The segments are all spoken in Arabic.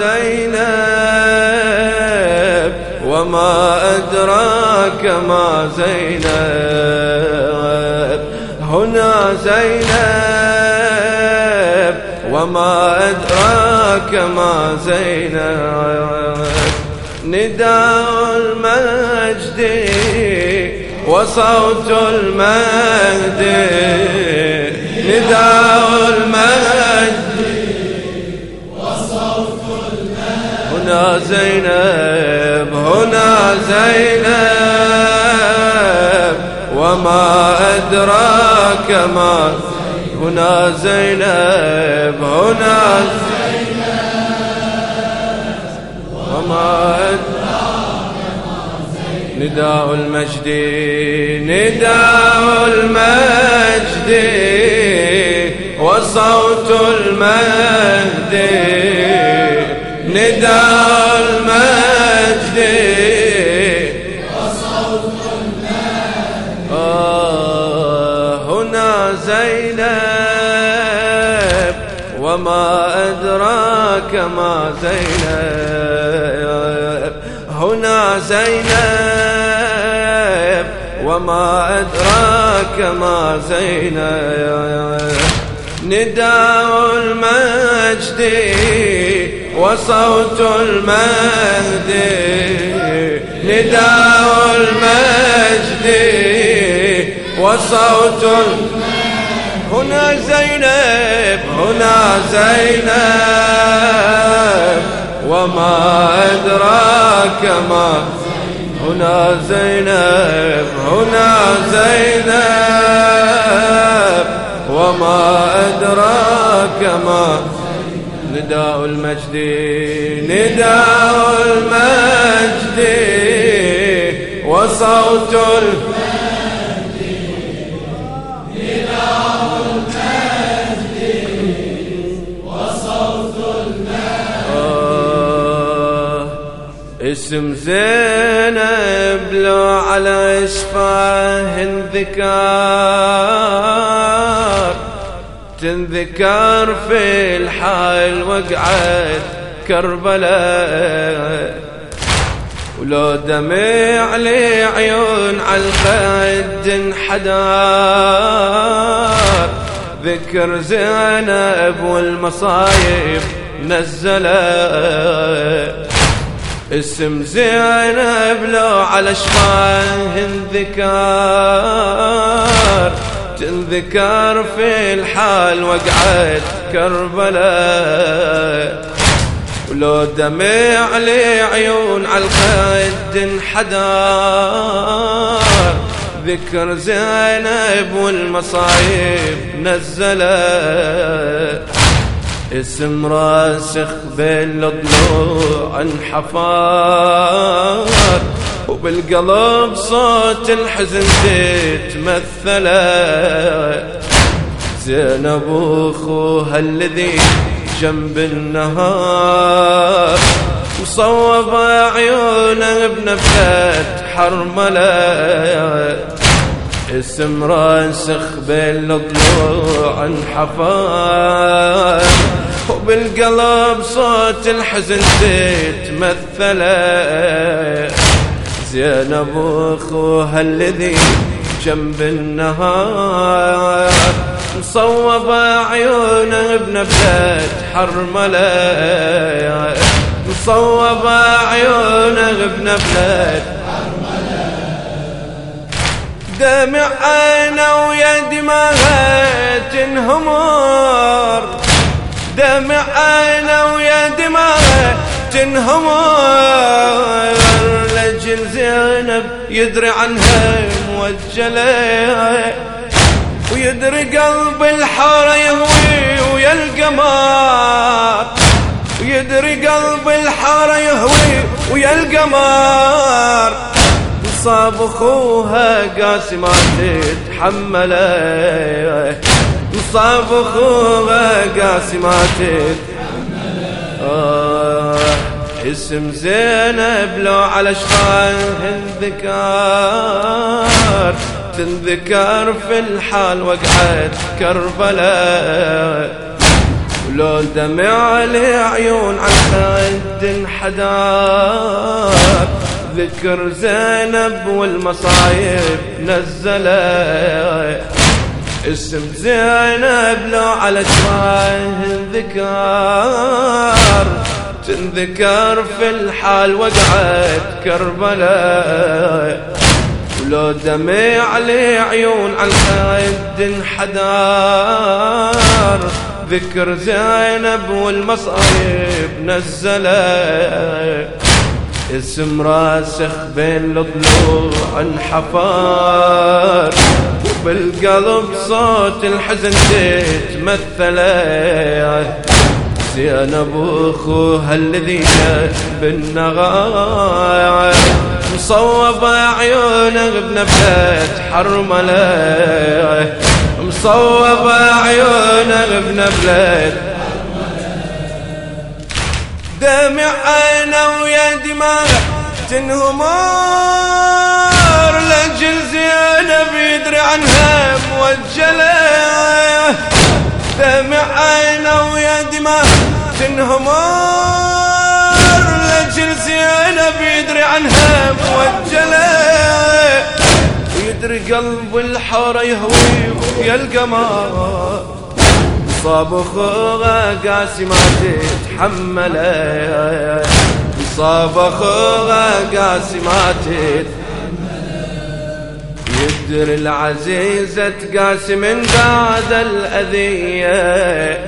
زينب وما أدراك ما زينب. هنا زينب وما أدراك ما زينب. نداء المجد وصوت المجد. نداء المجد هنا زينب هنا زينب. وما أدراك ما هنا زينب هنا زينب. وما أدراك نداء المجد نداء المجد. وصوت المجد. نداء المجد وصوت آه هنا زينب وما أدراك ما زينب. هنا زينب وما أدراك ما زينب. نداء المجد وصوت المجد نداء المجد وصوت هنا زينب هنا زينب وما أدراك ما هنا زينب هنا زينب وما أدراك ما نداء المجد نداء المجد. وصوت المجد. اسم زينب لو على اشفاه انذكار. تنذكر في الحال وقعت كربلاء. ولو دمع لي عيون على الخد انحدار ذكر زينب والمصايب نزلت. اسم زينب لو على شفاه انذكار تنذكر في الحال وقعت كربلاء ولو دمع لي عيون على الخد انحدار ذكر زينب والمصايب نزلت. اسم راسخ بين الضلوع انحفار وبالقلب صوت الحزن تتمثل زينب أخوها الذي جنب النهار. وصوب عيونه بنفلة حرملة اسم راسخ بين الضلوع انحفار وبالقلب صوت الحزن تتمثل زينب أخوها الذي جنب النهار مصوب عيونه بنبلة حرملة مصوب عيونه بنبلة دمع عينه ويد ما تنهمر دمع عينه ويد ما تنهمر لجل زينب يدري عنها موجلة ويدري قلب الحارة يهوي ويا القمر ويدري قلب الحارة يهوي ويا القمر صاب أخوها قاسي ما تتحمله. صاب أخوها قاسي ما تتحمله. اسم زينب لو على شفاه انذكار تنذكر في الحال وقعت كربلاء. ولو دمع عيون عن خد حدار. ذكر زينب والمصايب نزله اسم زينب لو على شفاه ذكر تنذكر في الحال وقعت كربلاء. ولو دمع لي عيون على الخد انحدار ذكر زينب والمصايب نزله اسم راسخ بين الضلوع انحفار بالقلب صوت الحزن تتمثله زينب اخوها الذي بالنغاية مصوب عيونه بنبلة حرمله مصوب عيونه بنبلة دمع عينه ويا دماغ تنهمار لجل زينب يدري عنها موجله دمع عينه ويا دماغ تنهمار لجل زينب يدري عنها موجلة. ويدري قلب الحارة يهوي يا القمر. صاب اخوها قاسي ما تتحمله. صاب اخوها قاسي يدري العزيزة تقاسي من بعد الأذية.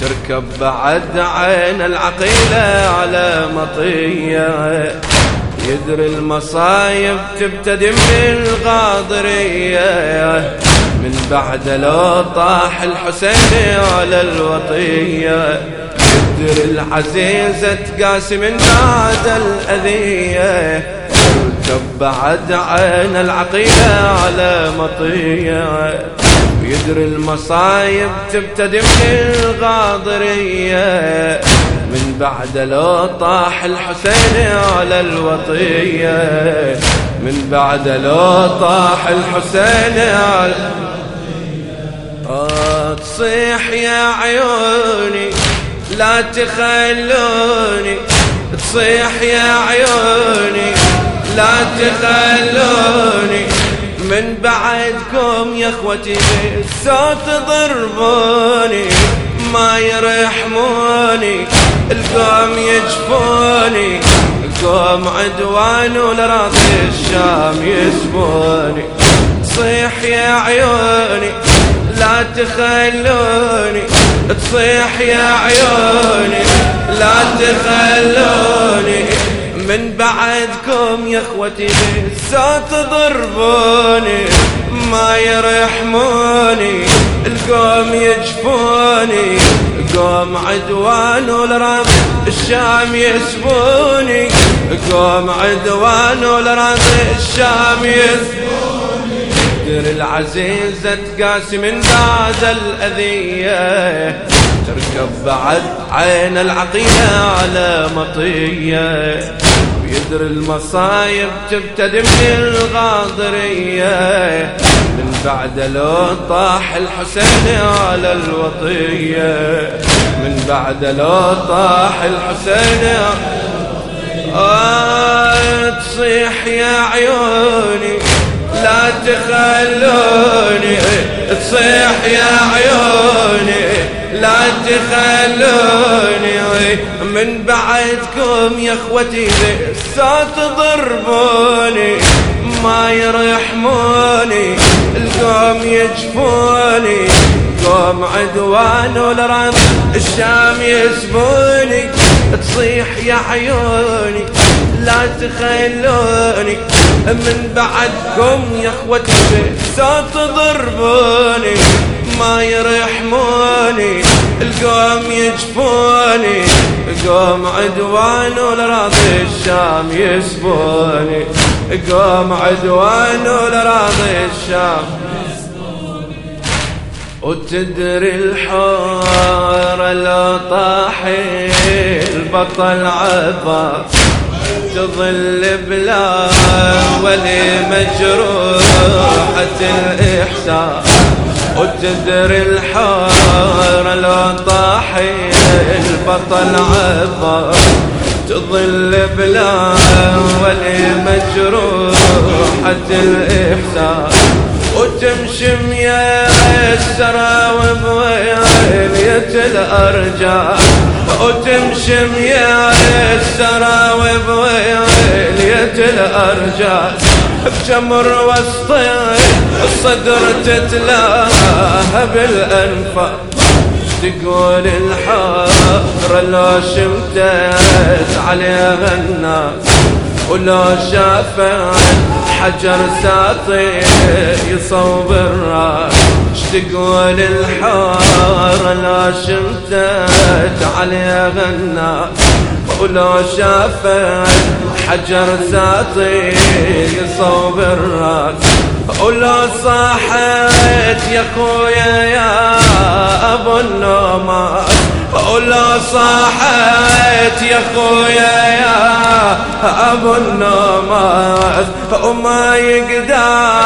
تركب بعد عين العقيلة على مطية. يدري المصايب تبتدي من الغاضرية من بعد لو طاح الحسين على الوطية. يدري العزيزة تقاسي من بعد الأذية. بعد عين العقيلة على مطية. ويدري المصايب تبتدي من الغاضرية. من بعد لو طاح الحسين على الوطية. من بعد لو طاح الحسين على تصيح يا عيوني لا تخلوني. تصيح يا عيوني. لا تخلوني من بعدكم يا اخوتي بالصوت ضربوني ما يرحموني القوم يجفوني القوم عدوان ولراضي الشام يسبوني. تصيح يا عيوني لا تخلوني تصيح يا عيوني لا تخلوني. من بعدكم يا اخوتي بالصوت ضربوني ما يرحموني القوم يجفوني قوم عدوان والرب الشام يسبوني قوم عدوان والرب الشام يسبوني. در العزيزة تقاسي من بعد الأذية تركب بعد عين العقيلة على مطية. ويدري المصايب تبتدي من الغاضرية. من بعد لو طاح الحسين على الوطية. من بعد لو طاح الحسين آه تصيح يا عيوني لا تخلوني. تصيح يا عيوني لا تخلوني. من بعدكم يا اخوتي بالصوت ضربوني ما يرحموني القوم يجفوني قوم عدوان والرم الشام يسبوني تصيح يا عيوني لا تخلوني من بعدكم يا أخوتي بالصوت ضربوني ما يرحموني القوم يجفوني قوم عدوان ولراضي الشام يسبوني. قوم عدوان ولراضي الشام وتدري الحار لو طاح البطل عباس تظل بلا ولي مجروحة الإحساس وتدري الحار لو طاح البطل عباس تظل بلا ولي مجروحة الإحساس وتمشم يا السرى وبويلية الأرجاء وتمشم يا السرى وبويلية الأرجاء بجمر وسط الصدر تتلاها بالأنفاق تقول الحار لو شمتت عليها الناس. ولو شافت حجر ساطي يصوب الراس. تقول الحار لو شمتت عليها الناس ولو شافت حجر ساطي يصوب الراس. ولو صاحت يا خويا يا أبو النومات ولو صاحت يا خويا يا أبو النومات وما يقدر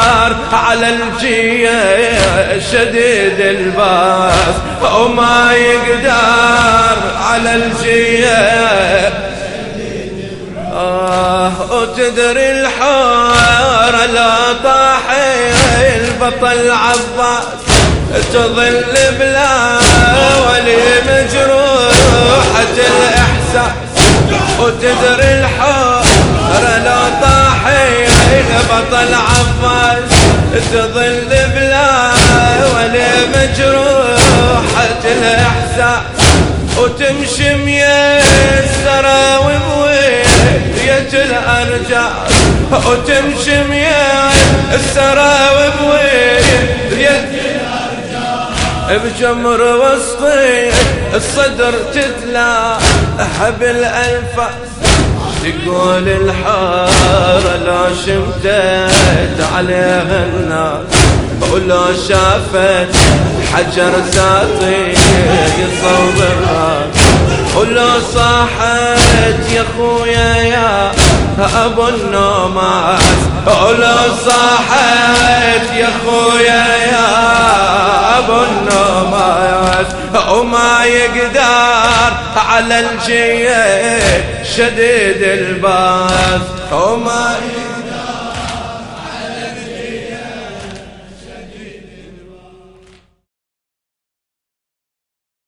على الجيه شديد الباس. وما يقدر على الجيه آه وتدري الحار لا طاح البطل عباس تظل بلا ولي مجروحة الإحساس. وتدري الحار لا طاح البطل عباس تظل بلا ولي مجروحة الإحساس وتمشي ميسرة وبوين ريت الأرجاء. وتمشي بوين ريت بجمر وسطي الصدر تتلا حبل أنفاس تقول الحارة لا شمتت عليها الناس ولو شافت حجر ساطي يصوب الراس ولو صاحت يا خويا يا أبو النوماس ولو صاحت يا خويا يا أبو النوماس وما يقدر على الجيه شديد الباس. وما يقدر